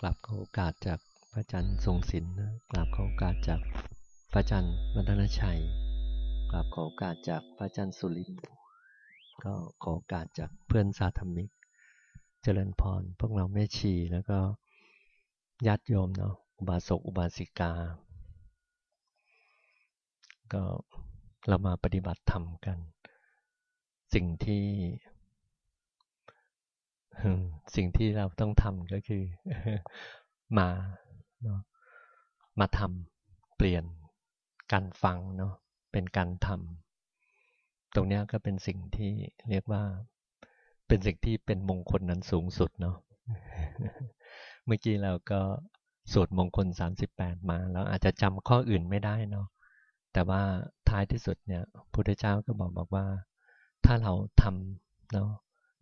กลับขอโอกาสจากพระอาจารย์ทรงศิลป์นะกลับขอโอกาสจากพระอาจารย์วัฒนชัยกลับขอโอกาสจากพระอาจารย์สุรินก็ขอโอกาสจากเพื่อนสาธมิก เจริญพรพวกเราแม่ชีแล้วก็ญาติโยมเนาะอุบาสกอุบาสิกา ก็เรามาปฏิบัติธรรมกัน สิ่งที่ สิ่งที่เราต้องทำก็คือ มาเนาะมาทำเปลี่ยนการฟังเนาะเป็นการทำตรงนี้ก็เป็นสิ่งที่เรียกว่า เป็นสิ่งที่เป็นมงคลนั้นสูงสุดเนาะเมื่อกี้เราก็สวดมงคล 38 มาแล้วอาจจะจำข้ออื่นไม่ได้เนาะแต่ว่าท้ายที่สุดเนี่ยพุทธเจ้าก็บอกบอกว่า ถ้าเราทำเนาะ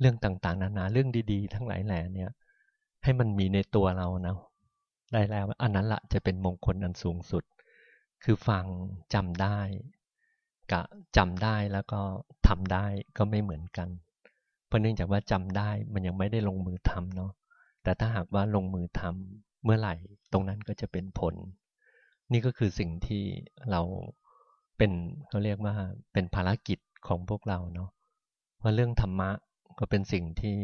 เรื่องต่างๆ นานาเรื่องดีๆ ทั้งหลายแหล่เนี่ย ให้มันมีในตัวเราเนาะได้แล้ว อันนั้นละจะเป็นมงคลอันสูงสุด คือฟังจำได้กับจำได้แล้วก็ทำได้ก็ไม่เหมือนกัน เพราะเนื่องจากว่าจำได้มันยังไม่ได้ลงมือทำเนาะแต่ถ้าหากว่าลงมือทำเมื่อไหร่ ตรงนั้นก็จะเป็นผล นี่ก็คือสิ่งที่เราเป็นเขาเรียกว่าเป็นภารกิจของพวกเราเนาะว่าเรื่องธรรมะ ก็เป็นสิ่งที่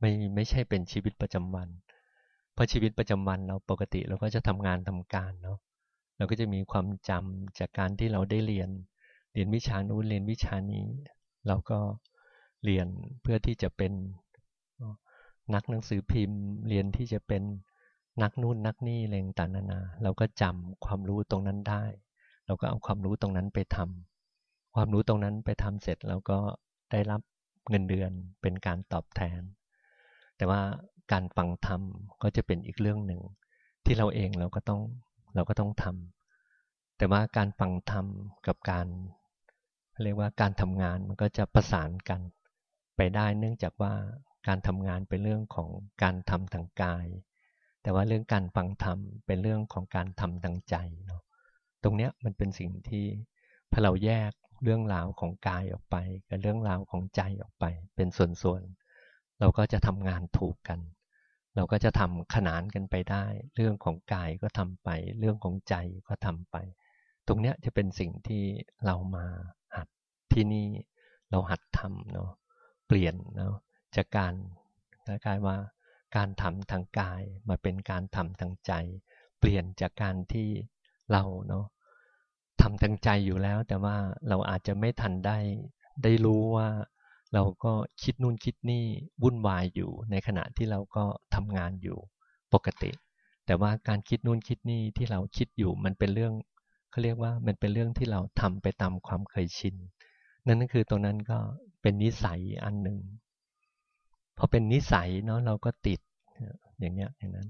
ไม่ไม่ใช่เป็นชีวิตประจำวัน เพราะชีวิตประจำวันเราปกติเราก็จะทำงานทำการเนาะเราก็จะมีความจำจากการที่เราได้เรียน เรียนวิชานู้นเรียนวิชานี้ เราก็เรียนเพื่อที่จะเป็นนักหนังสือพิมพ์ เรียนที่จะเป็นนักนู่นนักนี่อะไรต่างนานา เราก็จำความรู้ตรงนั้นได้ เราก็เอาความรู้ตรงนั้นไปทำความรู้ตรงนั้นไปทำเสร็จเราก็ได้รับ เงินเดือนเป็นการตอบแทน แต่ว่าการฟังธรรมก็จะเป็นอีกเรื่องหนึ่ง ที่เราเองเราก็ต้องเราก็ต้องทำแต่ว่าการฟังธรรมกับการเรียกว่าการทำงานมันก็จะประสานกันไปได้เนื่องจากว่าการทำงานเป็นเรื่องของการทำทางกาย แต่ว่าเรื่องการฟังธรรมเป็นเรื่องของการทำทางใจเนาะตรงเนี้ยมันเป็นสิ่งที่พอเราแยก เรื่องราวของกายออกไป กับเรื่องราวของใจออกไป เป็นส่วนๆ เราก็จะทำงานถูกกัน เราก็จะทำขนานกันไปได้ เรื่องของกายก็ทำไป เรื่องของใจก็ทำไป ตรงเนี้ยจะเป็นสิ่งที่เรามาหัดที่นี่ เราหัดทำเนาะ เปลี่ยนเนาะจากการกลายว่าการทำทางกายมาเป็นการทำทางใจ เปลี่ยนจากการที่เราเนาะ ทำทางใจอยู่แล้ว แต่ว่าเราอาจจะไม่ทันได้ ได้รู้ว่าเราก็คิดนู่นคิดนี่วุ่นวายอยู่ ในขณะที่เราก็ทำงานอยู่ปกติ แต่ว่าการคิดนู่นคิดนี่ที่เราคิดอยู่มันเป็นเรื่องเขาเรียกว่ามันเป็นเรื่องที่เราทำไปตามความเคยชินนั่นก็คือตรงนั้นก็เป็นนิสัยอันหนึ่งพอเป็นนิสัยเนาะเราก็ติดอย่างเนี้ยอย่างนั้น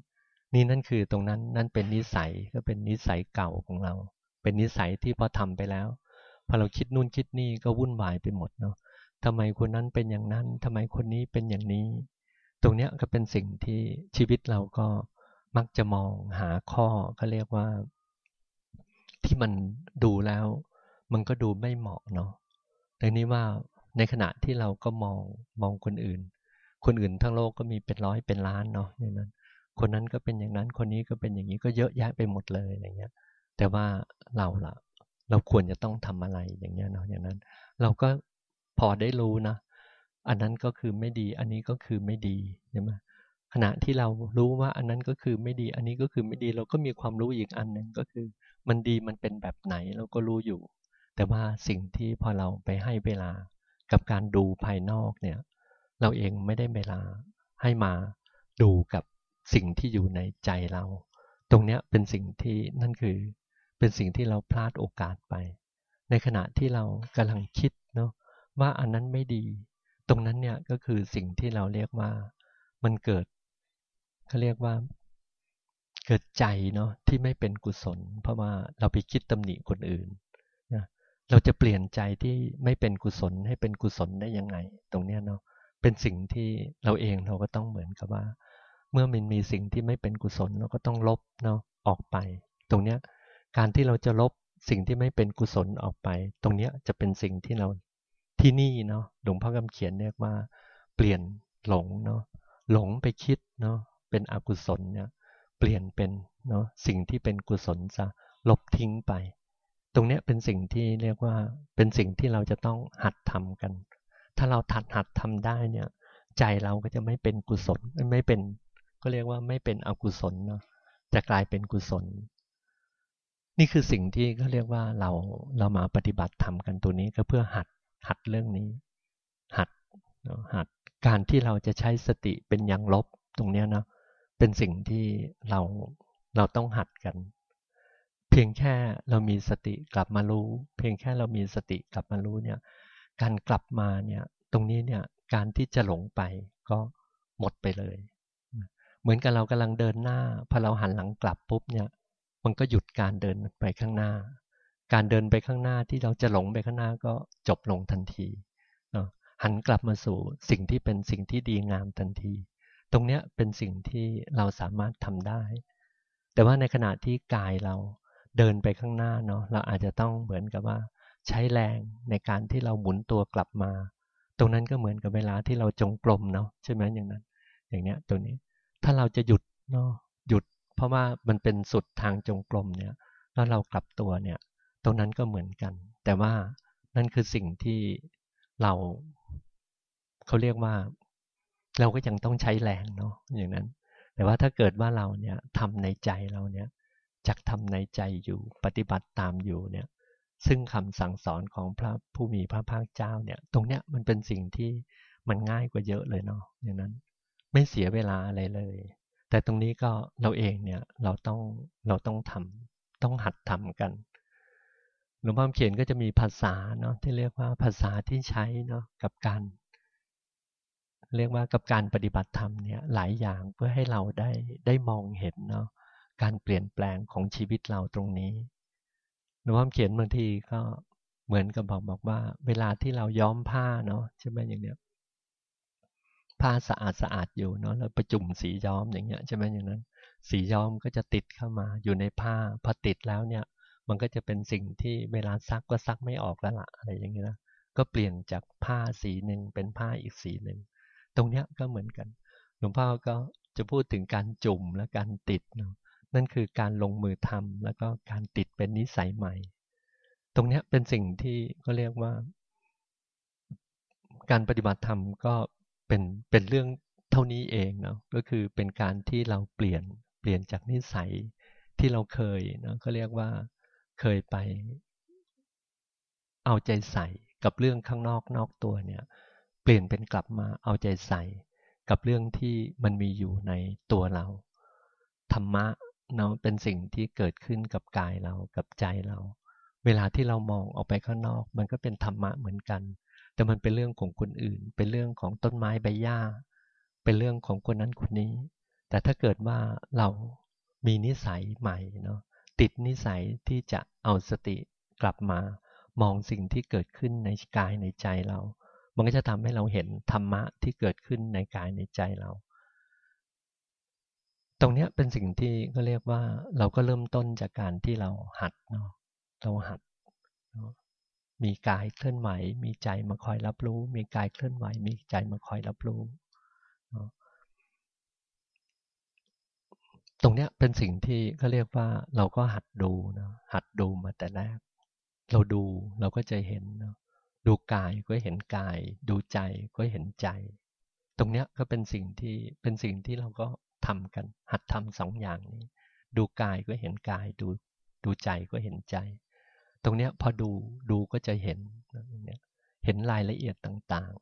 นี่นั่นคือตรงนั้นนั่นเป็นนิสัยก็เป็นนิสัยเก่าของเรา เป็นนิสัยที่พอทำไปแล้ว พอเราคิดนู่นคิดนี่ก็วุ่นวายไปหมดเนาะทำไมคนนั้นเป็นอย่างนั้นทำไมคนนี้เป็นอย่างนี้ ตรงเนี้ยก็เป็นสิ่งที่ชีวิตเราก็มักจะมองหาข้อก็เรียกว่า ที่มันดูแล้ว มันก็ดูไม่เหมาะเนาะดังนี้ว่าในขณะที่เราก็มองมองคนอื่น คนอื่นทั้งโลกก็มีเป็นร้อยเป็นล้านเนาะอย่างนั้น คนนั้นก็เป็นอย่างนั้น คนนี้ก็เป็นอย่างนี้ก็เยอะแยะไปหมดเลยอย่างเงี้ย แต่ว่าเราล่ะ เราควรจะต้องทำอะไรอย่างเงี้ยเนาะอย่างนั้น เราก็พอได้รู้นะ อันนั้นก็คือไม่ดี อันนี้ก็คือไม่ดีใช่ไหมขณะที่เรารู้ว่าอันนั้นก็คือไม่ดี อันนี้ก็คือไม่ดี เราก็มีความรู้อีกอันหนึ่งก็คือ มันดีมันเป็นแบบไหนเราก็รู้อยู่ แต่ว่าสิ่งที่พอเราไปให้เวลากับการดูภายนอกเนี่ย เราเองไม่ได้เวลาให้มาดูกับสิ่งที่อยู่ในใจเรา ตรงเนี้ยเป็นสิ่งที่นั่นคือ เป็นสิ่งที่เราพลาดโอกาสไป ในขณะที่เรากำลังคิดเนาะว่าอันนั้นไม่ดี ตรงนั้นเนี่ยก็คือสิ่งที่เราเรียกว่ามันเกิดเขาเรียกว่าเกิดใจเนาะที่ไม่เป็นกุศล เพราะว่าเราไปคิดตำหนิคนอื่นนะเราจะเปลี่ยนใจที่ไม่เป็นกุศลให้เป็นกุศลได้ยังไง ตรงเนี้ยเนาะเป็นสิ่งที่เราเองเราก็ต้องเหมือนกับว่า เมื่อมันมีสิ่งที่ไม่เป็นกุศลเราก็ต้องลบเนาะออกไป ตรงเนี้ย การที่เราจะลบสิ่งที่ไม่เป็นกุศลออกไป ตรงนี้จะเป็นสิ่งที่เราที่นี่เนาะหลวงพ่อกำเขียนเรียกว่า เปลี่ยนหลงเนาะหลงไปคิดเนาะเป็นอกุศลเนี่ยเปลี่ยนเป็นเนาะสิ่งที่เป็นกุศลจะลบทิ้งไป ตรงเนี้ยเป็นสิ่งที่เรียกว่าเป็นสิ่งที่เราจะต้องหัดทำกัน ถ้าเราถัดหัดทำได้เนี่ยใจเราก็จะไม่เป็นกุศลไม่เป็น ก็เรียกว่าไม่เป็นอกุศลเนาะจะกลายเป็นกุศล นี่คือสิ่งที่เขาเรียกว่าเราเรามาปฏิบัติทำกันตัวนี้ก็เพื่อหัดหัดเรื่องนี้ หัดหัดการที่เราจะใช้สติเป็นย่างลบตรงนี้นะเป็นสิ่งที่เราเราต้องหัดกัน เพียงแค่เรามีสติกลับมารู้ เพียงแค่เรามีสติกลับมารู้เนี่ย การกลับมาเนี่ยตรงนี้เนี่ยการที่จะหลงไปก็หมดไปเลย เหมือนกับเรากำลังเดินหน้าพอเราหันหลังกลับปุ๊บเนี่ย มันก็หยุดการเดินไปข้างหน้า การเดินไปข้างหน้าที่เราจะหลงไปข้างหน้าก็จบลงทันทีหันกลับมาสู่สิ่งที่เป็นสิ่งที่ดีงามทันที ตรงเนี้ยเป็นสิ่งที่เราสามารถทำได้ แต่ว่าในขณะที่กายเราเดินไปข้างหน้าเนาะเราอาจจะต้องเหมือนกับว่า ใช้แรงในการที่เราหมุนตัวกลับมา ตรงนั้นก็เหมือนกับเวลาที่เราจงกรมเนาะใช่ไหมอย่างนั้น อย่างเนี้ยตัวนี้ถ้าเราจะหยุดเนาะหยุด เพราะว่ามันเป็นสุดทางจงกรมเนี่ยแล้วเรากลับตัวเนี่ย ตรงนั้นก็เหมือนกัน แต่ว่านั่นคือสิ่งที่เราเขาเรียกว่า เราก็ยังต้องใช้แรงเนาะอย่างนั้น แต่ว่าถ้าเกิดว่าเราเนี่ยทำในใจเราเนี่ยจักทำในใจอยู่ปฏิบัติตามอยู่เนี่ย ซึ่งคำสั่งสอนของพระผู้มีพระภาคเจ้าเนี่ย ตรงเนี้ยมันเป็นสิ่งที่มันง่ายกว่าเยอะเลยเนาะอย่างนั้น ไม่เสียเวลาอะไรเลย แต่ตรงนี้ก็เราเองเนี่ยเราต้องเราต้องทำต้องหัดทำกันหลวงพ่อเขียนก็จะมีภาษาเนาะที่เรียกว่าภาษาที่ใช้เนาะกับการ เรียกว่ากับการปฏิบัติธรรมเนี่ยหลายอย่างเพื่อให้เราได้ได้มองเห็นเนาะการเปลี่ยนแปลงของชีวิตเราตรงนี้หลวงพ่อเขียนบางทีก็เหมือนกับบอกบอกว่า เวลาที่เราย้อมผ้าเนาะใช่ไหมอย่างเนี้ย ผ้าสะอาดสะอาดอยู่เนาะแล้วประจุมสีย้อมอย่างเงี้ยใช่ไหมอย่างนั้น สีย้อมก็จะติดเข้ามาอยู่ในผ้าพอติดแล้วเนี่ย มันก็จะเป็นสิ่งที่เวลาซักก็ซักไม่ออกแล้วละอะไรอย่างเงี้ยนะก็เปลี่ยนจากผ้าสีหนึ่งเป็นผ้าอีกสีหนึ่งตรงเนี้ยก็เหมือนกันหลวงพ่อก็จะพูดถึงการจุ่มและการติดเนาะนั่นคือการลงมือทำแล้วก็การติดเป็นนิสัยใหม่ ตรงเนี้ยเป็นสิ่งที่ก็เรียกว่า การปฏิบัติธรรมก็ เป็นเป็นเรื่องเท่านี้เองเนาะก็คือเป็นการที่เราเปลี่ยนเปลี่ยนจากนิสัยที่เราเคยเนาะก็เรียกว่าเคยไป เอาใจใส่กับเรื่องข้างนอกนอกตัวเนี่ย เปลี่ยนเป็นกลับมาเอาใจใส่กับเรื่องที่มันมีอยู่ในตัวเราธรรมะเนาะเป็นสิ่งที่เกิดขึ้นกับกายเรากับใจเรา เวลาที่เรามองออกไปข้างนอก มันก็เป็นธรรมะเหมือนกัน แต่มันเป็นเรื่องของคนอื่น เป็นเรื่องของต้นไม้ใบหญ้า เป็นเรื่องของคนนั้นคนนี้ แต่ถ้าเกิดว่าเรามีนิสัยใหม่เนาะติดนิสัยที่จะเอาสติกลับมามองสิ่งที่เกิดขึ้นในกายในใจเรา มันก็จะทำให้เราเห็นธรรมะที่เกิดขึ้นในกายในใจเรา ตรงนี้เป็นสิ่งที่ก็เรียกว่าเราก็เริ่มต้นจากการที่เราหัดเนาะเราหัด มีกายเคลื่อนไหว มีใจมาคอยรับรู้ มีกายเคลื่อนไหว มีใจมาคอยรับรู้ ตรงเนี้ยเป็นสิ่งที่เขาเรียกว่าเราก็หัดดูนะหัดดูมาแต่แรก เราดูเราก็จะเห็นนะดูกายก็เห็นกาย ดูใจก็เห็นใจ ตรงเนี้ยก็เป็นสิ่งที่เป็นสิ่งที่เราก็ทำกัน หัดทำสองอย่างนี้ ดูกายก็เห็นกาย ดูดูใจก็เห็นใจ ตรงเนี้ยพอดูดูก็จะเห็นเห็นรายละเอียดต่าง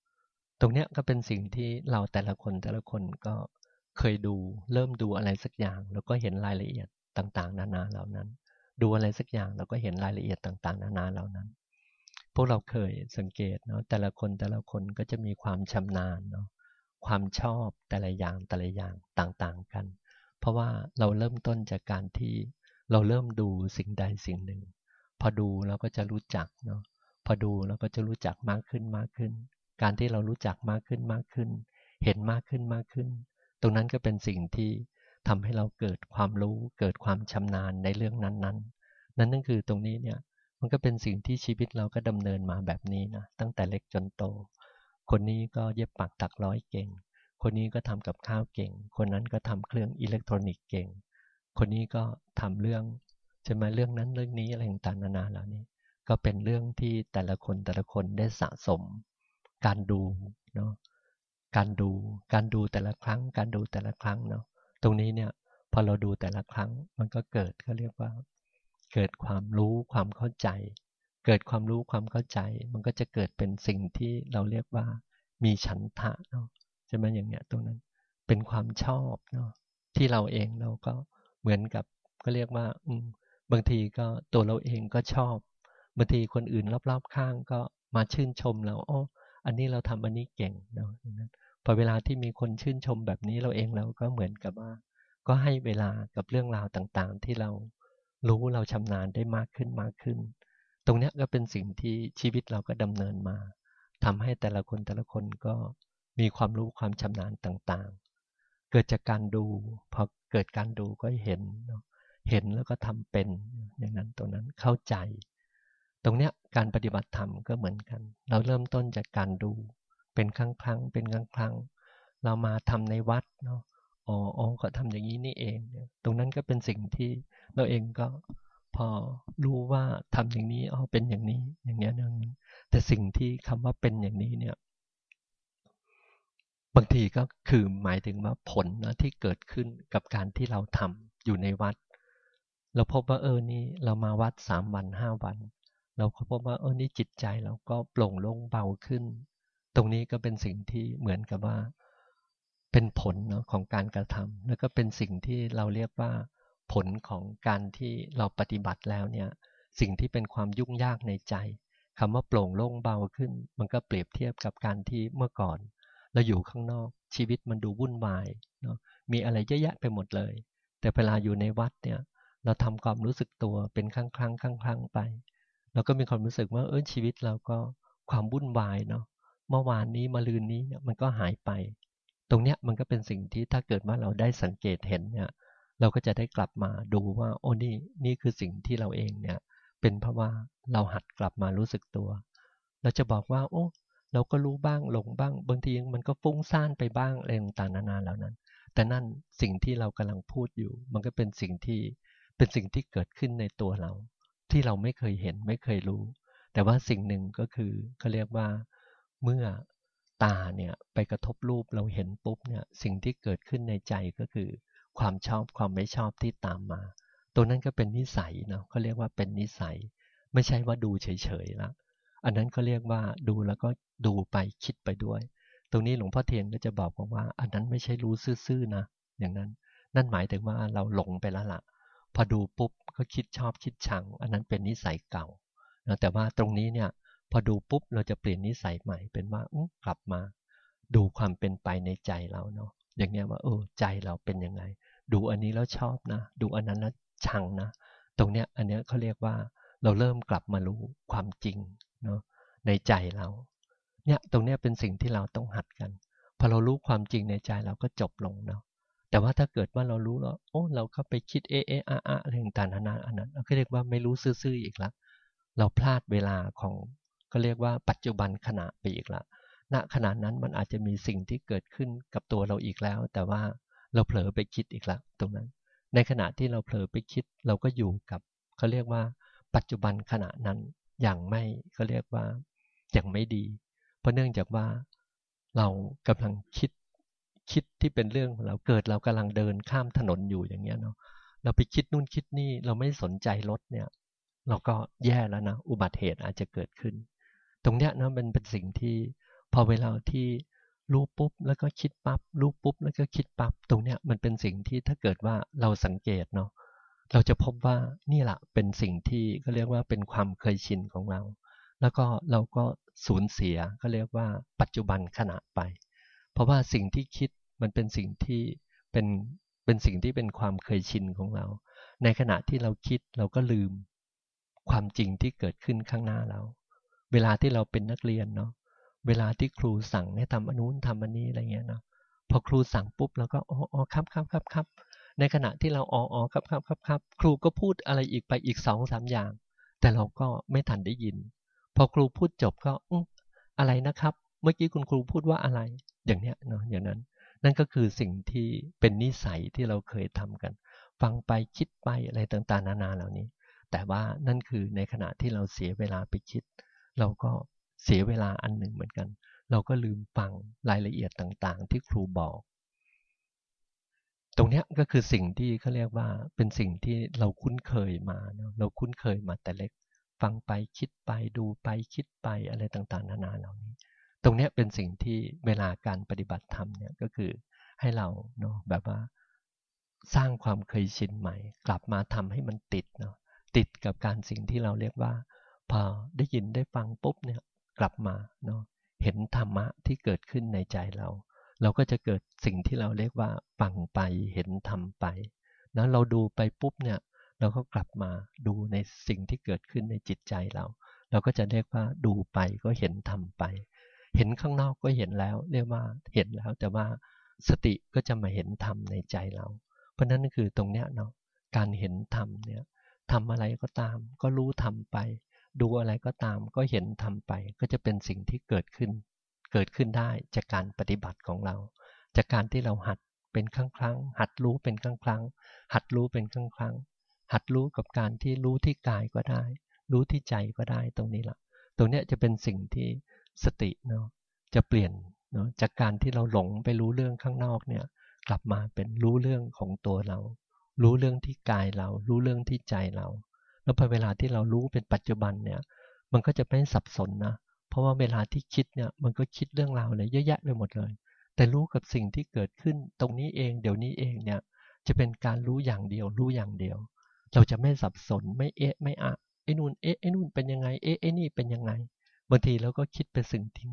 ๆ ตรงเนี้ยก็เป็นสิ่งที่เราแต่ละคนแต่ละคนก็เคยดูเริ่มดูอะไรสักอย่าง แล้วก็เห็นรายละเอียดต่างๆ นานาเหล่านั้น ดูอะไรสักอย่างแล้วก็เห็นรายละเอียดต่างๆ นานาเหล่านั้น พวกเราเคยสังเกตเนาะแต่ละคนแต่ละคนก็จะมีความชำนาญเนาะความชอบแต่ละอย่างแต่ละอย่างต่างๆกัน เพราะว่าเราเริ่มต้นจากการที่เราเริ่มดูสิ่งใดสิ่งหนึ่ง พอดูเราก็จะรู้จักเนาะพอดูเราก็จะรู้จักมากขึ้นมากขึ้น การที่เรารู้จักมากขึ้นมากขึ้น เห็นมากขึ้นมากขึ้น ตรงนั้นก็เป็นสิ่งที่ทำให้เราเกิดความรู้เกิดความชำนาญในเรื่องนั้นๆ นั่นนั่นคือตรงนี้เนี่ยมันก็เป็นสิ่งที่ชีวิตเราก็ดำเนินมาแบบนี้นะตั้งแต่เล็กจนโต คนนี้ก็เย็บปักตักร้อยเก่ง คนนี้ก็ทำกับข้าวเก่ง คนนั้นก็ทำเครื่องอิเล็กทรอนิกส์เก่ง คนนี้ก็ทำเรื่อง ใช่ไหมเรื่องนั้นเรื่องนี้อะไรต่างๆนานาเหล่านี้ ก็เป็นเรื่องที่แต่ละคนแต่ละคนได้สะสม การดูเนาะการดูการดูแต่ละครั้ง การดูแต่ละครั้งเนาะตรงนี้เนี่ยพอเราดูแต่ละครั้งมันก็เกิดก็เรียกว่า เกิดความรู้ความเข้าใจ เกิดความรู้ความเข้าใจ มันก็จะเกิดเป็นสิ่งที่เราเรียกว่า มีฉันทะเนาะใช่ไหมอย่างเงี้ยตรงนั้นเป็นความชอบเนาะที่เราเองเราก็เหมือนกับก็เรียกว่า อืม บางทีก็ตัวเราเองก็ชอบ บางทีคนอื่นรอบๆข้างก็มาชื่นชมเราอ๋ออันนี้เราทำอันนี้เก่งเนาะพอเวลาที่มีคนชื่นชมแบบนี้เราเองเราก็เหมือนกับว่า ก็ให้เวลากับเรื่องราวต่างๆ ที่เรารู้เราชำนาญได้มากขึ้นมากขึ้น ตรงนี้ก็เป็นสิ่งที่ชีวิตเราก็ดำเนินมาทำให้แต่ละคนแต่ละคนก็มีความรู้ความชำนาญต่างๆ เกิดจากการดู พอเกิดการดูก็เห็นเนาะ เห็นแล้วก็ทำเป็นอย่างนั้นตรงนั้นเข้าใจ ตรงเนี้ยการปฏิบัติธรรมก็เหมือนกัน เราเริ่มต้นจากการดู เป็นครั้งครั้งเป็นครั้งครั้งเรามาทำในวัดเนาะอ๋ออ๋อก็ทำอย่างนี้นี่เองตรงนั้นก็เป็นสิ่งที่เราเองก็พอรู้ว่าทำอย่างนี้อ๋อเป็นอย่างนี้ อย่างเงี้ยนึงแต่สิ่งที่คำว่าเป็นอย่างนี้เนี่ย บางทีก็คือหมายถึงว่าผลนะที่เกิดขึ้นกับการที่เราทำอยู่ในวัด เราพบว่าเออนี่เรามาวัดสามวันห้าวัน เราก็พบว่าเออนี่จิตใจเราก็โปร่งโล่งเบาขึ้น ตรงนี้ก็เป็นสิ่งที่เหมือนกับว่า เป็นผลเนาะของการกระทำแล้วก็เป็นสิ่งที่เราเรียกว่าผลของการที่เราปฏิบัติแล้วเนี่ยสิ่งที่เป็นความยุ่งยากในใจคำว่าโปร่งโล่งเบาขึ้น มันก็เปรียบเทียบกับการที่เมื่อก่อน เราอยู่ข้างนอกชีวิตมันดูวุ่นวายเนาะมีอะไรเยอะแยะไปหมดเลย แต่เวลาอยู่ในวัดเนี่ย เราทำความรู้สึกตัวเป็นครั้งครั้งครั้งครั้งไป เราก็มีความรู้สึกว่าเออชีวิตเราก็ความวุ่นวายเนาะเมื่อวานนี้มาลืนนี้เนี่ยมันก็หายไป ตรงเนี้ยมันก็เป็นสิ่งที่ถ้าเกิดว่าเราได้สังเกตเห็นเนี่ย เราก็จะได้กลับมาดูว่าโอ้นี่นี่คือสิ่งที่เราเองเนี่ย เป็นเพราะว่าเราหัดกลับมารู้สึกตัว เราจะบอกว่า โอ้เราก็รู้บ้างหลงบ้าง บางทีมันก็ฟุ้งซ่านไปบ้างอะไรต่างๆนานาเหล่านั้น แต่นั่นสิ่งที่เรากำลังพูดอยู่ มันก็เป็นสิ่งที่ เป็นสิ่งที่เกิดขึ้นในตัวเรา ที่เราไม่เคยเห็นไม่เคยรู้ แต่ว่าสิ่งหนึ่งก็คือเขาเรียกว่าเมื่อตาเนี่ยไปกระทบรูปเราเห็นปุ๊บเนี่ยสิ่งที่เกิดขึ้นในใจก็คือ ความชอบความไม่ชอบที่ตามมา ตัวนั้นก็เป็นนิสัยเนาะเขาเรียกว่าเป็นนิสัย ไม่ใช่ว่าดูเฉยๆแล้วอันนั้นเขาเรียกว่าดูแล้วก็ดูไปคิดไปด้วย ตรงนี้หลวงพ่อเทียนก็จะบอกว่า อันนั้นไม่ใช่รู้ซื่อๆนะ อย่างนั้น นั่นหมายถึงว่าเราหลงไปแล้วละ่ะ พอดูปุ๊บก็คิดชอบคิดชัง อันนั้นเป็นนิสัยเก่าแต่ว่าตรงนี้เนี่ยพอดูปุ๊บเราจะเปลี่ยนนิสัยใหม่เป็นว่ากลับมา ดูความเป็นไปในใจเราเนาะอย่างเงี้ยว่าเออใจเราเป็นยังไง ดูอันนี้แล้วชอบนะ ดูอันนั้นแล้วชังนะ ตรงเนี้ยอันเนี้ยเขาเรียกว่าเราเริ่มกลับมารู้ความจริงเนาะในใจเราเนี่ยตรงเนี้ยเป็นสิ่งที่เราต้องหัดกันพอเรารู้ความจริงในใจเราก็จบลงเนาะ แต่ว่าถ้าเกิดว่าเรารู้แล้วโอ้เราเข้าไปคิดเอเออะอะอะไรต่างๆนานาอันนั้นเราก็เรียกว่าไม่รู้ซื่อๆอีกละเราพลาดเวลาของก็เรียกว่าปัจจุบันขณะไปอีกละณขณะนั้นมันอาจจะมีสิ่งที่เกิดขึ้นกับตัวเราอีกแล้ว แต่ว่าเราเผลอไปคิดอีกละตรงนั้น ในขณะที่เราเผลอไปคิด เราก็อยู่กับเขาเรียกว่า ปัจจุบันขณะนั้นอย่างไม่เขาเรียกว่าอย่างไม่ดี เพราะเนื่องจากว่าเรากำลังคิด คิดที่เป็นเรื่องของเราเกิดเรากำลังเดินข้ามถนนอยู่อย่างเงี้ยเนาะเราไปคิดนู่นคิดนี่เราไม่สนใจรถเนี่ย เราก็แย่แล้วนะอุบัติเหตุอาจจะเกิดขึ้น ตรงเนี้ยนะมันเป็นสิ่งที่พอเวลาที่รู้ปุ๊บแล้วก็คิดปับ๊บรู้ปุ๊บแล้วก็คิดปับ๊บตรงเนี้ยมันเป็นสิ่งที่ถ้าเกิดว่าเราสังเกตเนาะเราจะพบว่านี่แหละเป็นสิ่งที่ก็เรียกว่าเป็นความเคยชินของเรา แล้วก็เราก็สูญเสียก็เรียกว่าปัจจุบันขณะไป เพราะว่าสิ่งที่คิด มันเป็นสิ่งที่เป็นเป็นสิ่งที่เป็นความเคยชินของเรา ในขณะที่เราคิดเราก็ลืมความจริงที่เกิดขึ้นข้างหน้าเรา เวลาที่เราเป็นนักเรียนเนาะ เวลาที่ครูสั่งให้ทำอนุนทำอันนี้อะไรเงี้ยเนาะ พอครูสั่งปุ๊บเราก็อ๋อครับครับครับครับ ในขณะที่เราอ๋ออครับครับครับครับ ครูก็พูดอะไรอีกไปอีกสองสามอย่าง แต่เราก็ไม่ทันได้ยิน พอครูพูดจบก็ออะไรนะครับ เมื่อกี้คุณครูพูดว่าอะไร อย่างเนี้ยเนาะ อย่างนั้น นั่นก็คือสิ่งที่เป็นนิสัยที่เราเคยทำกัน ฟังไปคิดไปอะไรต่างๆ นานาเหล่านี้ แต่ว่านั่นคือในขณะที่เราเสียเวลาไปคิด เราก็เสียเวลาอันหนึ่งเหมือนกัน เราก็ลืมฟังรายละเอียดต่างๆ ที่ครูบอก ตรงนี้ก็คือสิ่งที่เขาเรียกว่าเป็นสิ่งที่เราคุ้นเคยมาเนาะเราคุ้นเคยมาแต่เล็ก ฟังไปคิดไปดูไปคิดไปอะไรต่างๆ นานาเหล่านี้ ตรงนี้เป็นสิ่งที่เวลาการปฏิบัติธรรมเนี่ยก็คือให้เราเนาะแบบว่าสร้างความเคยชินใหม่ กลับมาทำให้มันติดเนาะติดกับการสิ่งที่เราเรียกว่า พอได้ยินได้ฟังปุ๊บเนี่ยกลับมาเนาะเห็นธรรมะที่เกิดขึ้นในใจเรา เราก็จะเกิดสิ่งที่เราเรียกว่าฟังไปเห็นทำไปนะเราดูไปปุ๊บเนี่ยเราก็กลับมาดูในสิ่งที่เกิดขึ้นในจิตใจเรา เราก็จะเรียกว่าดูไปก็เห็นทำไป เห็นข้างนอกก็เห็นแล้ว เรียกว่าเห็นแล้ว แต่ว่าสติก็จะมาเห็นธรรมในใจเรา เพราะนั้นคือตรงเนี้ยเนาะการเห็นธรรมเนี่ยทำอะไรก็ตาม ก็รู้ทำไป ดูอะไรก็ตาม ก็เห็นทำไป ก็จะเป็นสิ่งที่เกิดขึ้น เกิดขึ้นได้จากการปฏิบัติของเรา จากการที่เราหัดเป็นครั้งครั้ง หัดรู้เป็นครั้งครั้ง หัดรู้เป็นครั้งครั้ง หัดรู้กับการที่รู้ที่กายก็ได้ รู้ที่ใจก็ได้ตรงนี้ละตรงเนี้ยจะเป็นสิ่งที่ สติเนาะจะเปลี่ยนเนาะจากการที่เราหลงไปรู้เรื่องข้างนอกเนี่ย กลับมาเป็นรู้เรื่องของตัวเรา รู้เรื่องที่กายเรา รู้เรื่องที่ใจเรา แล้วพอเวลาที่เรารู้เป็นปัจจุบันเนี่ย มันก็จะไม่สับสนนะเพราะว่าเวลาที่คิดเนี่ยมันก็คิดเรื่องราวเลยเยอะแยะไปหมดเลย แต่รู้กับสิ่งที่เกิดขึ้นตรงนี้เองเดี๋ยวนี้เองเนี่ยจะเป็นการรู้อย่างเดียวรู้อย่างเดียว เราจะไม่สับสนไม่เอ๊ะไม่อะไอ้นู่นเอ๊ะไอ้นู่นเป็นยังไงเอ๊ะไอ้นี่เป็นยังไง บางทีเราก็คิดไปสิ่งที่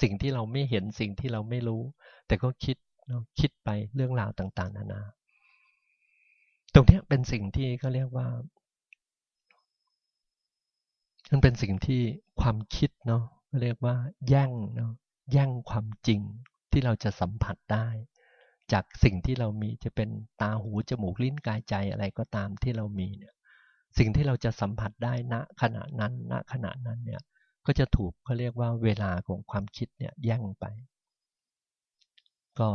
สิ่งที่เราไม่เห็นสิ่งที่เราไม่รู้ แต่ก็คิดเนาะคิดไปเรื่องราวต่างๆ นานา ตรงนี้เป็นสิ่งที่เขาเรียกว่ามันเป็นสิ่งที่ความคิดเนาะเรียกว่าแย่งเนาะแย่งความจริงที่เราจะสัมผัสได้ จากสิ่งที่เรามีจะเป็นตาหูจมูกลิ้นกายใจอะไรก็ตามที่เรามีเนี่ยสิ่งที่เราจะสัมผัสได้ณขณะนั้นณขณะนั้นเนี่ย ก็จะถูกเขาเรียกว่าเวลาของความคิดเนี่ยแย่งไป ก็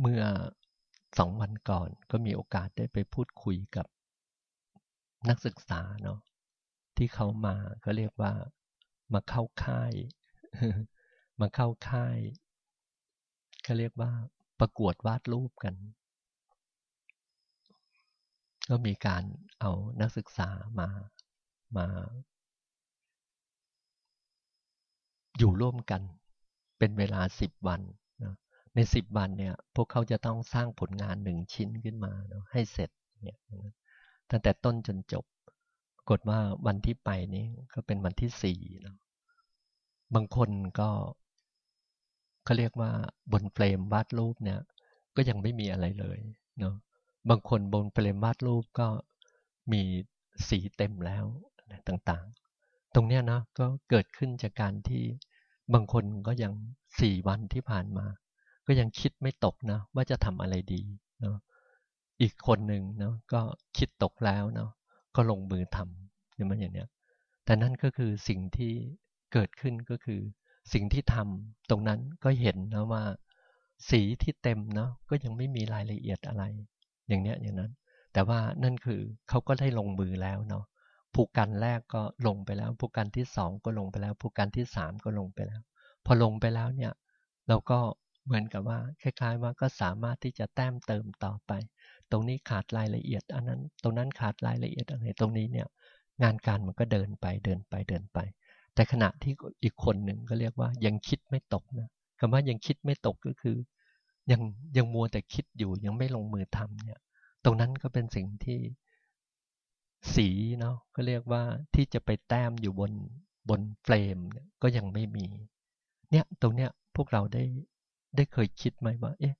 เมื่อสองวันก่อนก็มีโอกาสได้ไปพูดคุยกับนักศึกษาเนาะที่เขามาก็เรียกว่ามาเข้าค่าย มาเข้าค่ายเขาเรียกว่าประกวดวาดรูปกัน ก็มีการเอานักศึกษามามา อยู่ร่วมกันเป็นเวลาสิบวันนะในสิบวันเนี่ย พวกเขาจะต้องสร้างผลงานหนึ่งชิ้นขึ้นมานะให้เสร็จเนี่ยตั้งแต่ต้นจนจบกดว่าวันที่ไปนี้ก็เป็นวันที่สี่เนาะบางคนก็เขาเรียกว่าบนเฟรมวาดรูปเนี่ย ก็ยังไม่มีอะไรเลยเนาะบางคนบนเฟรมวาดรูปก็มีสีเต็มแล้วต่างๆ ตรงเนี้ยนะก็เกิดขึ้นจากการที่ บางคนก็ยังสี่วันที่ผ่านมา ก็ยังคิดไม่ตกนะ ว่าจะทำอะไรดีเนาะอีกคนหนึ่งเนาะก็คิดตกแล้วเนาะก็ลงมือทำอย่างมันอย่างเนี้ยแต่นั่นก็คือสิ่งที่เกิดขึ้นก็คือสิ่งที่ทำตรงนั้นก็เห็นนะว่า สีที่เต็มเนาะก็ยังไม่มีรายละเอียดอะไร อย่างเนี้ยอย่างนั้น แต่ว่านั่นคือเขาก็ได้ลงมือแล้วเนาะ ผูกกันแรกก็ลงไปแล้วผูกกันที่สองก็ลงไปแล้วผูกกันที่สามก็ลงไปแล้ว พอลงไปแล้วเนี่ยเราก็เหมือนกับว่าคล้าย ๆ ว่าก็สามารถที่จะแต้มเติมต่อไป ตรงนี้ขาดรายละเอียด อันนั้น ตรงนั้นขาดรายละเอียดอะไรตรงนี้เนี่ยงานการมันก็เดินไปเดินไปเดินไป แต่ขณะที่อีกคนหนึ่งก็เรียกว่ายังคิดไม่ตกนะคำว่ายังคิดไม่ตกก็คือ ยังยังมัวแต่คิดอยู่ยังไม่ลงมือทำเนี่ย ตรงนั้นก็เป็นสิ่งที่ สีเนาะก็เรียกว่าที่จะไปแต้มอยู่บนบนเฟรมเนี่ยก็ยังไม่มี เนี่ยตรงเนี้ยพวกเราได้ได้เคยคิดไหมว่า เอ๊ะ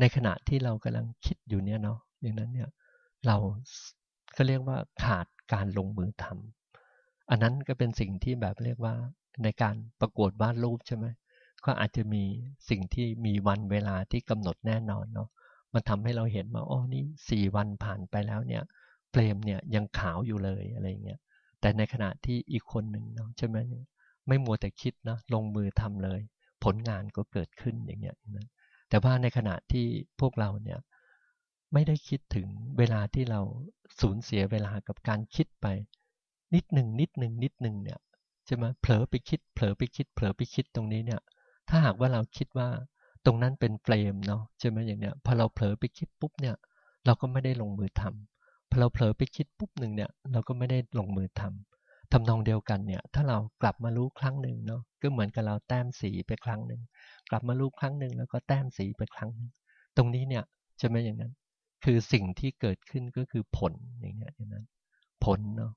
ในขณะที่เรากำลังคิดอยู่เนี่ยเนาะอย่างนั้นเนี่ยเราก็เรียกว่าขาดการลงมือทำอันนั้นก็เป็นสิ่งที่แบบเรียกว่าในการประกวดวาดรูปใช่ไหมก็อาจจะมีสิ่งที่มีวันเวลาที่กำหนดแน่นอนเนาะมันทำให้เราเห็นว่าอ๋อนี่สี่วันผ่านไปแล้วเนี่ย เฟรมเนี่ยยังขาวอยู่เลยอะไรเงี้ยแต่ในขณะที่อีกคนหนึ่งเนาะใช่ไหมไม่มัวแต่คิดนะลงมือทำเลย ผลงานก็เกิดขึ้นอย่างเงี้ยนะแต่ว่าในขณะที่พวกเราเนี่ยไม่ได้คิดถึงเวลาที่เราสูญเสียเวลากับการคิดไป นิดหนึ่งนิดหนึ่งนิดหนึ่งเนี่ยใช่ไหมเผลอไปคิดเผลอไปคิดเผลอไปคิดตรงนี้เนี่ย ถ้าหากว่าเราคิดว่าตรงนั้นเป็นเฟรมเนาะใช่ไหมอย่างเนี้ยพอเราเผลอไปคิดปุ๊บเนี่ย เราก็ไม่ได้ลงมือทำ พอเราเผลอไปคิดปุ๊บหนึ่งเนี่ย เราก็ไม่ได้ลงมือทำทำนองเดียวกันเนี่ย ถ้าเรากลับมารู้ครั้งหนึ่งเนาะก็เหมือนกับเราแต้มสีไปครั้งหนึ่งกลับมารู้ครั้งหนึ่งแล้วก็แต้มสีไปครั้งหนึ่งตรงนี้เนี่ยใช่ไหมอย่างนั้น คือสิ่งที่เกิดขึ้นก็คือผลอย่างเงี้ยอย่างนั้น ผลเนาะ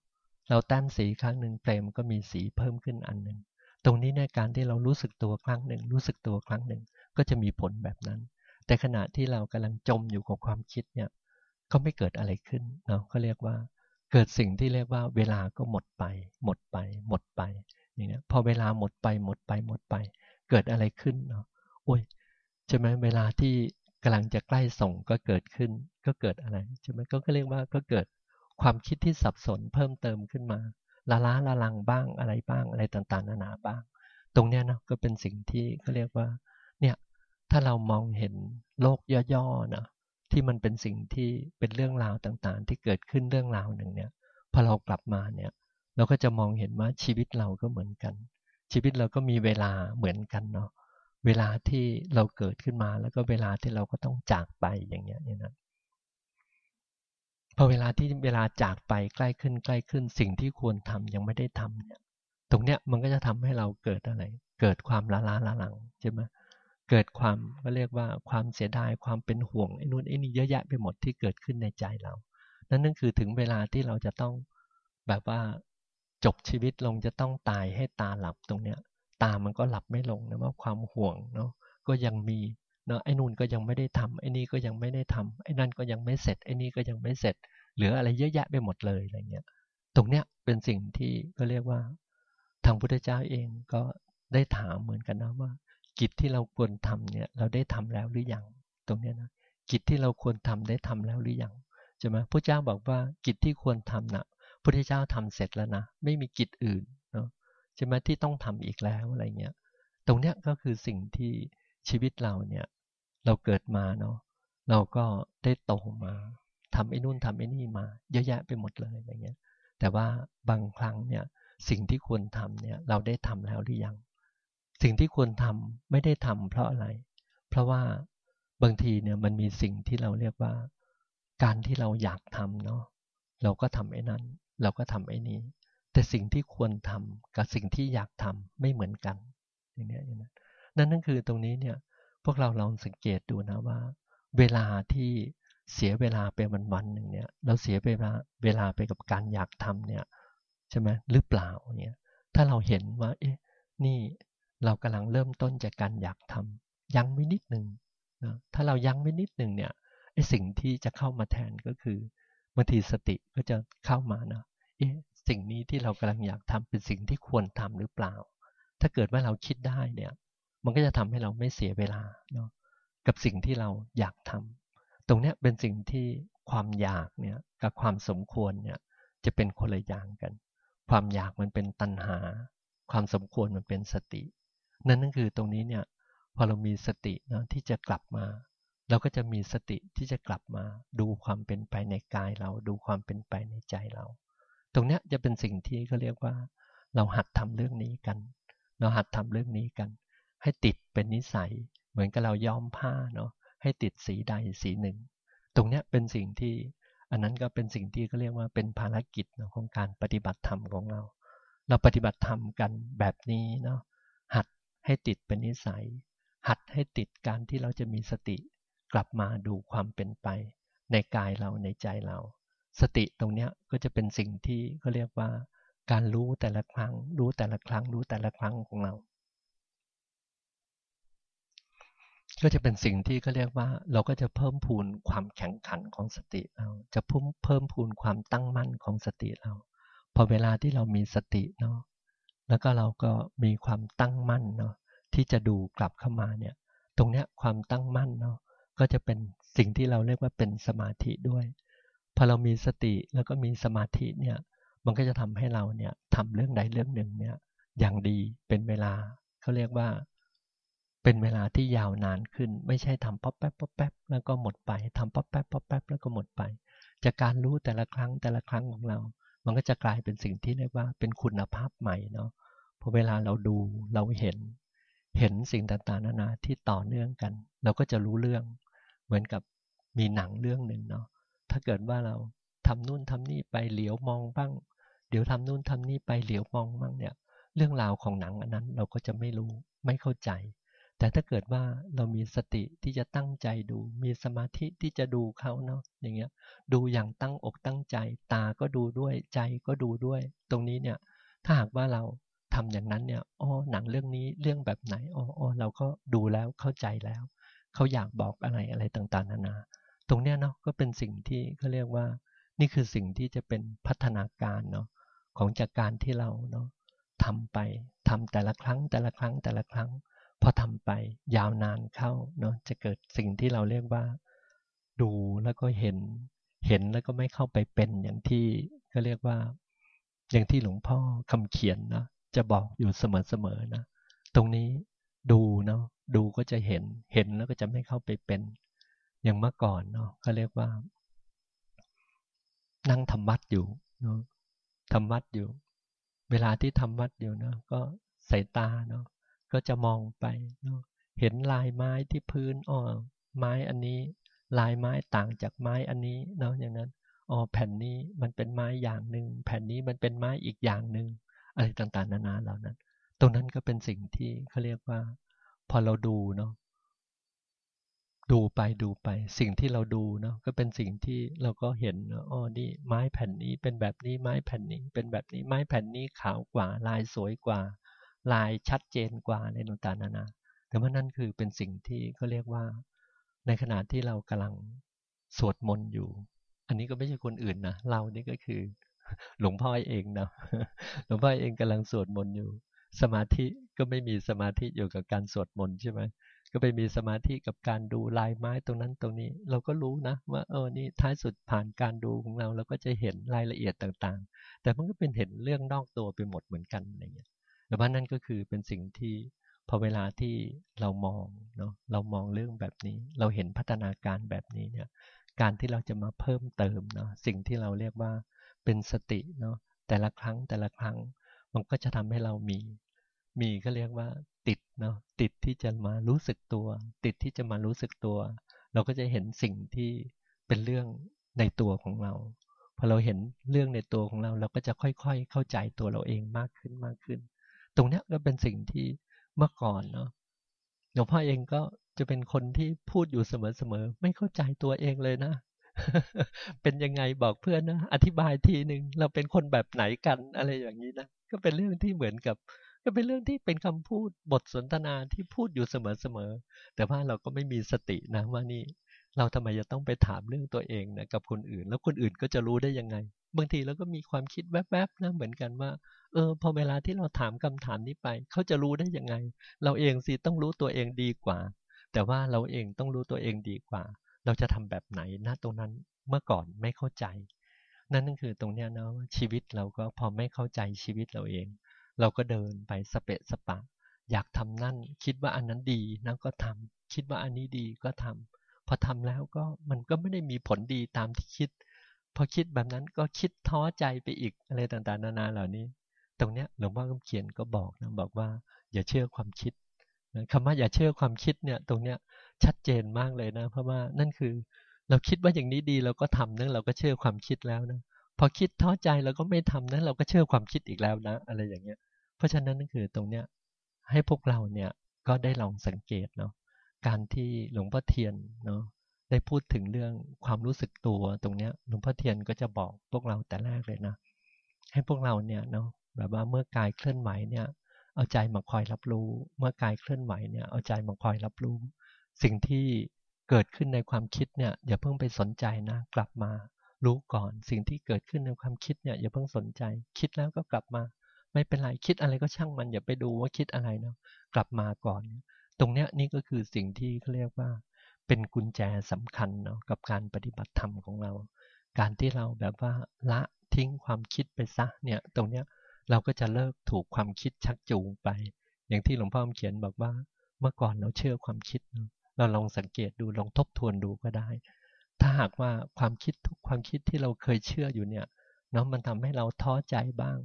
เราแต้มสีครั้งหนึ่งเฟรมก็มีสีเพิ่มขึ้นอันหนึ่งตรงนี้ในการที่เรารู้สึกตัวครั้งหนึ่งรู้สึกตัวครั้งหนึ่งก็จะมีผลแบบนั้น แต่ขณะที่เรากำลังจมอยู่กับความคิดเนี่ย ก็ไม่เกิดอะไรขึ้นเนาะก็เรียกว่าเกิดสิ่งที่เรียกว่าเวลาก็หมดไป หมดไป หมดไปอย่างนี้พอเวลาหมดไปหมดไปหมดไป เกิดอะไรขึ้นเนาะโอ้ยใช่ไหมเวลาที่กำลังจะใกล้ส่งก็เกิดขึ้น ก็เกิดอะไรใช่ไหมก็เรียกว่าก็เกิดความคิดที่สับสนเพิ่มเติมขึ้นมาละล้าละลังบ้างอะไรบ้างอะไรต่างๆนานาบ้าง ตรงเนี้ยนะก็เป็นสิ่งที่เขาเรียกว่าเนี่ยถ้าเรามองเห็นโลกย่อๆนะ ที่มันเป็นสิ่งที่เป็นเรื่องราวต่างๆ ที่เกิดขึ้นเรื่องราวหนึ่งเนี่ยพอเรากลับมาเนี่ย เราก็จะมองเห็นว่าชีวิตเราก็เหมือนกัน ชีวิตเราก็มีเวลาเหมือนกันเนาะเวลาที่เราเกิดขึ้นมาแล้วก็เวลาที่เราก็ต้องจากไปอย่างเงี้ยนี่นะพอเวลาที่เวลาจากไปใกล้ขึ้นใกล้ขึ้นสิ่งที่ควรทำยังไม่ได้ทำเนี่ย ตรงเนี้ยมันก็จะทำให้เราเกิดอะไร เกิดความละล้าละหลังใช่ไหมเเกิดความก็เรียกว่าความเสียดายความเป็นห่วงไอ้นู่นไอ้นี่เยอะแยะไปหมดที่เกิดขึ้นในใจเรา นั่นนั่นคือถึงเวลาที่เราจะต้องแบบว่าจบชีวิตลงจะต้องตายให้ตาหลับตรงเนี้ย ตามันก็หลับไม่ลงนะว่าความห่วงเนาะก็ยังมีเนาะไอ้นู่นก็ยังไม่ได้ทำไอ้นี่ก็ยังไม่ได้ทำไอ้นั่นก็ยังไม่เสร็จไอ้นี่ก็ยังไม่เสร็จเหลืออะไรเยอะแยะไปหมดเลยอะไรเงี้ย ตรงเนี้ยเป็นสิ่งที่ก็เรียกว่า ทางพุทธเจ้าเองก็ได้ถามเหมือนกันนะว่า กิจที่เราควรทำเนี่ยเราได้ทำแล้วหรือยังตรงเนี้ยนะกิจที่เราควรทำได้ทำแล้วหรือยังใช่ไหมพระเจ้าบอกว่ากิจที่ควรทำนะ่ะพุทธเจ้าทำเสร็จแล้วนะไม่มีกิจอื่นเนาะใช่ไหมที่ต้องทำอีกแล้วอะไรเงี้ยตรงเนี้ยก็คือสิ่งที่ชีวิตเราเนี่ยเราเกิดมาเนาะเราก็ได้โตมาทำไอ้นู่นทำไอ้นี่มาเยอะแยะไปหมดเลยอะไรเงี้ยแต่ว่าบางครั้งเนี่ยสิ่งที่ควรทำเนี่ยเราได้ทำแล้วหรือยัง สิ่งที่ควรทำไม่ได้ทำเพราะอะไร เพราะว่าบางทีเนี่ยมันมีสิ่งที่เราเรียกว่า การที่เราอยากทำเนาะเราก็ทำไอ้นั้น เราก็ทำไอ้นี้ แต่สิ่งที่ควรทำกับสิ่งที่อยากทำไม่เหมือนกันอย่างนี้อย่างนั้นนั่นนั่นคือตรงนี้เนี่ยพวกเราลองสังเกตดูนะว่า เวลาที่เสียเวลาไปวันวันหนึ่งเนี่ย เราเสียเวลาเวลาไปกับการอยากทำเนี่ยใช่ไหมหรือเปล่าเนี่ยถ้าเราเห็นว่า เอ๊ะนี่ เรากำลังเริ่มต้นจากการอยากทำยังไม่นิดหนึ่งนะถ้าเรายังไม่นิดหนึ่งเนี่ยไอ้สิ่งที่จะเข้ามาแทนก็คือบางทีสติก็จะเข้ามานะเอ๊ะสิ่งนี้ที่เรากำลังอยากทำเป็นสิ่งที่ควรทำหรือเปล่า ถ้าเกิดว่าเราคิดได้เนี่ย มันก็จะทำให้เราไม่เสียเวลาเนาะกับสิ่งที่เราอยากทำตรงนี้เป็นสิ่งที่ความอยากเนี่ยกับความสมควรเนี่ยจะเป็นคนละอย่างกัน ความอยากมันเป็นตัณหา ความสมควรมันเป็นสติ นั่นนั่นคือตรงนี้เนี่ยพอเรามีสตินะที่จะกลับมาเราก็จะมีสติที่จะกลับมาดูความเป็นไปในกายเราดูความเป็นไปในใจเรา ตรงนี้จะเป็นสิ่งที่เขาเรียกว่า เราหัดทำเรื่องนี้กัน เราหัดทำเรื่องนี้กัน ให้ติดเป็นนิสัย เหมือนกับเราย้อมผ้าเนาะให้ติดสีใดสีหนึ่ง ตรงเนี้ยเป็นสิ่งที่ อันนั้นก็เป็นสิ่งที่เขาเรียกว่าเป็นภารกิจของการปฏิบัติธรรมของเรา เราปฏิบัติธรรมกันแบบนี้เนาะหัด ให้ติดเป็นนิสัย หัดให้ติดการที่เราจะมีสติ กลับมาดูความเป็นไป ในกายเราในใจเรา สติตรงเนี้ยก็จะเป็นสิ่งที่เขาเรียกว่า การรู้แต่ละครั้ง รู้แต่ละครั้ง รู้แต่ละครั้งของเรา ก็จะเป็นสิ่งที่เขาเรียกว่า เราก็จะเพิ่มพูนความแข็งขันของสติเรา จะเพิ่มเพิ่มพูนความตั้งมั่นของสติเรา พอเวลาที่เรามีสติเนาะ แล้วก็เราก็มีความตั้งมั่นเนาะที่จะดูกลับเข้ามาเนี่ย ตรงเนี้ยความตั้งมั่นเนาะก็จะเป็นสิ่งที่เราเรียกว่าเป็นสมาธิด้วยพอเรามีสติแล้วก็มีสมาธิเนี่ยมันก็จะทำให้เราเนี่ยทำเรื่องใดเรื่องหนึ่งเนี่ยอย่างดีเป็นเวลาเขาเรียกว่า เป็นเวลาที่ยาวนานขึ้น ไม่ใช่ทำป๊อปแป๊บป๊อปแป๊บแล้วก็หมดไปทำป๊อปแป๊บป๊อปแป๊บแล้วก็หมดไป จากการรู้แต่ละครั้งแต่ละครั้งของเรา มันก็จะกลายเป็นสิ่งที่เรียกว่าเป็นคุณภาพใหม่เนาะพอเวลาเราดูเราเห็น เห็นสิ่งต่างๆนานาที่ต่อเนื่องกัน เราก็จะรู้เรื่อง เหมือนกับมีหนังเรื่องหนึ่งเนาะถ้าเกิดว่าเราทำนู่นทำนี่ไปเหลียวมองบ้าง เดี๋ยวทำนู่นทำนี่ไปเหลียวมองบ้างเนี่ย เรื่องราวของหนังอันนั้นเราก็จะไม่รู้ไม่เข้าใจ แต่ถ้าเกิดว่าเรามีสติที่จะตั้งใจดู มีสมาธิที่จะดูเขาเนาะอย่างเงี้ย ดูอย่างตั้งอกตั้งใจ ตาก็ดูด้วยใจก็ดูด้วย ตรงนี้เนี่ยถ้าหากว่าเราทำอย่างนั้นเนี่ยอ๋อหนังเรื่องนี้เรื่องแบบไหนอ๋ออเราก็ดูแล้วเข้าใจแล้ว เขาอยากบอกอะไรอะไรต่างๆนานา ตรงเนี้ยเนาะก็เป็นสิ่งที่เขาเรียกว่า นี่คือสิ่งที่จะเป็นพัฒนาการเนาะของจากการที่เราเนาะทำไปทำแต่ละครั้งแต่ละครั้งแต่ละครั้ง พอทำไปยาวนานเข้าเนาะจะเกิดสิ่งที่เราเรียกว่า ดูแล้วก็เห็น เห็นแล้วก็ไม่เข้าไปเป็นอย่างที่ก็เรียกว่า อย่างที่หลวงพ่อคำเขียนนะจะบอกอยู่เสมอๆนะตรงนี้ดูเนาะดูก็จะเห็นเห็นแล้วก็จะไม่เข้าไปเป็น อย่างเมื่อก่อนเนาะเขาเรียกว่า นั่งทำวัดอยู่เนาะทำวัดอยู่ เวลาที่ทำวัดอยู่เนาะก็สายตาเนาะ ก็จะมองไปเนาะเห็นลายไม้ที่พื้นอ๋อไม้อันนี้ ลายไม้ต่างจากไม้อันนี้เนาะอย่างนั้นอ๋อแผ่นนี้มันเป็นไม้อย่างหนึ่งแผ่นนี้มันเป็นไม้อีกอย่างหนึ่งอะไรต่างๆ นานาเหล่านั้น ตรงนั้นก็เป็นสิ่งที่เขาเรียกว่า พอเราดูเนาะดูไปดูไป สิ่งที่เราดูเนาะก็เป็นสิ่งที่เราก็เห็นอ๋อนี่ไม้แผ่นนี้เป็นแบบนี้ไม้แผ่นนี้เป็นแบบนี้ไม้แผ่นนี้ขาวกว่าลายสวยกว่า ลายชัดเจนกว่าในต่างๆนานาแต่ว่านั่นคือเป็นสิ่งที่เขาเรียกว่า ในขณะที่เรากำลังสวดมนต์อยู่ อันนี้ก็ไม่ใช่คนอื่นนะเรานี่ก็คือ หลวงพ่อเองนะหลวงพ่อเองกำลังสวดมนต์อยู่ สมาธิก็ไม่มีสมาธิอยู่กับการสวดมนต์ใช่ไหมก็ไปมีสมาธิกับการดูลายไม้ตรงนั้นตรงนี้ เราก็รู้นะว่าเออนี่ท้ายสุดผ่านการดูของเราเราก็จะเห็นรายละเอียดต่างๆ แต่มันก็เป็นเห็นเรื่องนอกตัวไปหมดเหมือนกันอะไรเงี้ย แต่ว่านั่นก็คือเป็นสิ่งที่พอเวลาที่เรามองเนาะเรามองเรื่องแบบนี้ เราเห็นพัฒนาการแบบนี้เนี่ย การที่เราจะมาเพิ่มเติมเนาะสิ่งที่เราเรียกว่าเป็นสติเนาะแต่ละครั้งแต่ละครั้ง มันก็จะทำให้เรามี มีก็เรียกว่าติดเนาะติดที่จะมารู้สึกตัว ติดที่จะมารู้สึกตัว เราก็จะเห็นสิ่งที่เป็นเรื่องในตัวของเราพอเราเห็นเรื่องในตัวของเรา เราก็จะค่อยๆ เข้าใจตัวเราเองมากขึ้นมากขึ้น ตรงนี้ก็เป็นสิ่งที่เมื่อก่อนเนาะหลวงพ่อเองก็จะเป็นคนที่พูดอยู่เสมอๆไม่เข้าใจตัวเองเลยนะ เป็นยังไงบอกเพื่อนนะอธิบายทีหนึ่งเราเป็นคนแบบไหนกันอะไรอย่างนี้นะก็เป็นเรื่องที่เหมือนกับ ก็เป็นเรื่องที่เป็นคำพูดบทสนทนาที่พูดอยู่เสมอๆแต่ว่าเราก็ไม่มีสตินะว่านี่เราทำไมจะต้องไปถามเรื่องตัวเองนะกับคนอื่น แล้วคนอื่นก็จะรู้ได้ยังไง บางทีเราก็มีความคิดแวบๆนะเหมือนกันว่า เออพอเวลาที่เราถามคำถามนี้ไป เขาจะรู้ได้ยังไง เราเองสิต้องรู้ตัวเองดีกว่า แต่ว่าเราเองต้องรู้ตัวเองดีกว่า เราจะทำแบบไหนนะตรงนั้นเมื่อก่อนไม่เข้าใจ นั่นนั่นคือตรงเนี้ยนะว่าชีวิตเราก็พอไม่เข้าใจชีวิตเราเอง เราก็เดินไปสเปะสปะ อยากทำนั่น คิดว่าอันนั้นดีนั่นก็ทำคิดว่าอันนี้ดีก็ทำพอทำแล้วก็มันก็ไม่ได้มีผลดีตามที่คิด พอคิดแบบนั้นก็คิดท้อใจไปอีกอะไรต่างๆ นานาเหล่านี้ ตรงเนี้ยหลวงพ่อคำเขียนก็บอกนะบอกว่า อย่าเชื่อความคิดคำว่าอย่าเชื่อความคิดเนี่ย ตรงเนี้ยชัดเจนมากเลยนะ เพราะว่านั่นคือเราคิดว่าอย่างนี้ดีเราก็ทำนั่นเราก็เชื่อความคิดแล้วนะพอคิดท้อใจเราก็ไม่ทำนั้นเราก็เชื่อความคิดอีกแล้วนะ อะไรอย่างเงี้ย เพราะฉะนั้นนั่นคือตรงเนี้ยให้พวกเราเนี่ยก็ได้ลองสังเกตเนาะการที่หลวงพ่อเทียนเนาะได้พูดถึงเรื่องความรู้สึกตัวตรงเนี้ยหลวงพ่อเทียนก็จะบอกพวกเราแต่แรกเลยนะ ให้พวกเราเนี่ยเนาะ แบบว่าเมื่อกายเคลื่อนไหวเนี่ยเอาใจมาคอยรับรู้ เมื่อกายเคลื่อนไหวเนี่ยเอาใจมาคอยรับรู้ สิ่งที่เกิดขึ้นในความคิดเนี่ยอย่าเพิ่งไปสนใจนะกลับมา รู้ก่อนสิ่งที่เกิดขึ้นในความคิดเนี่ยอย่าเพิ่งสนใจ คิดแล้วก็กลับมา ไม่เป็นไรคิดอะไรก็ช่างมันอย่าไปดูว่าคิดอะไรเนาะกลับมาก่อน ตรงเนี้ยนี่ก็คือสิ่งที่เขาเรียกว่า เป็นกุญแจสำคัญเนาะกับการปฏิบัติธรรมของเรา การที่เราแบบว่าละทิ้งความคิดไปซะเนี่ยตรงเนี้ย เราก็จะเลิกถูกความคิดชักจูงไป อย่างที่หลวงพ่อเขียนบอกว่า เมื่อก่อนเราเชื่อความคิด เราลองสังเกตดูลองทบทวนดูก็ได้ ถ้าหากว่าความคิดทุกความคิดที่เราเคยเชื่ออยู่เนี่ยเนาะมันทำให้เราท้อใจบ้าง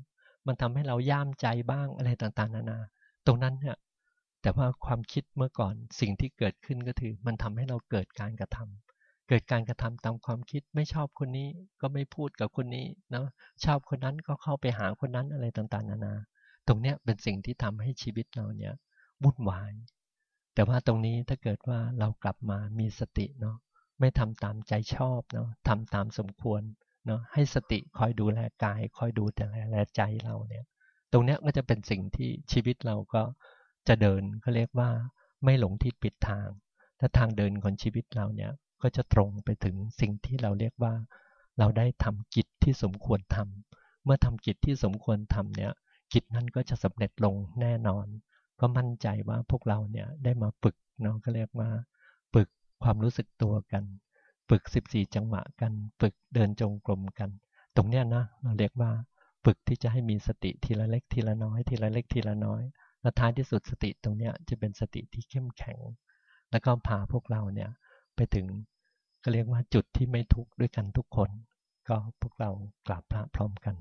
มันทำให้เราย่ามใจบ้างอะไรต่างๆ นานา ตรงนั้นเนี่ยแต่ว่าความคิดเมื่อก่อนสิ่งที่เกิดขึ้นก็คือ มันทำให้เราเกิดการกระทำ เกิดการกระทำตามความคิดไม่ชอบคนนี้ก็ไม่พูดกับคนนี้เนาะชอบคนนั้นก็เข้าไปหาคนนั้นอะไรต่างๆ นานา ตรงเนี้ยเป็นสิ่งที่ทำให้ชีวิตเราเนี่ยวุ่นวาย แต่ว่าตรงนี้ถ้าเกิดว่าเรากลับมามีสติเนาะไม่ทำตามใจชอบเนาะทำตามสมควรเนาะให้สติคอยดูแลกาย คอยดูแต่แลใจเราเนี่ย ตรงเนี้ยก็จะเป็นสิ่งที่ชีวิตเราก็จะเดินเขาเรียกว่าไม่หลงทิศปิดทางและทางเดินของชีวิตเราเนี่ย ก็จะตรงไปถึงสิ่งที่เราเรียกว่า เราได้ทำกิจที่สมควรทำเมื่อทำกิจที่สมควรทำเนี่ยกิจนั้นก็จะสำเร็จลงแน่นอน ก็มั่นใจว่าพวกเราเนี่ยได้มาฝึกเนาะก็เรียกว่าฝึกความรู้สึกตัวกันฝึก 14 จังหวะกันฝึกเดินจงกรมกัน ตรงเนี้ยนะเราเรียกว่าฝึกที่จะให้มีสติทีละเล็กทีละน้อยทีละเล็กทีละน้อยและท้ายที่สุดสติตรงเนี้ยจะเป็นสติที่เข้มแข็ง แล้วก็พาพวกเราเนี่ย ไปถึงก็เรียกว่าจุดที่ไม่ทุกข์ด้วยกันทุกคน ก็พวกเรากราบพระพร้อมกัน